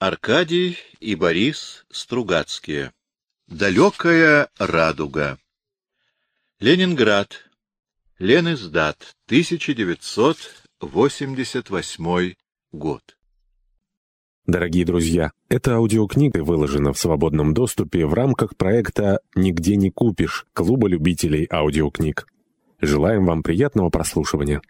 Аркадий и Борис Стругацкие. Далекая радуга. Ленинград. Лениздат. 1988 год. Дорогие друзья, эта аудиокнига выложена в свободном доступе в рамках проекта «Нигде не купишь» Клуба любителей аудиокниг. Желаем вам приятного прослушивания.